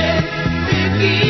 quieres.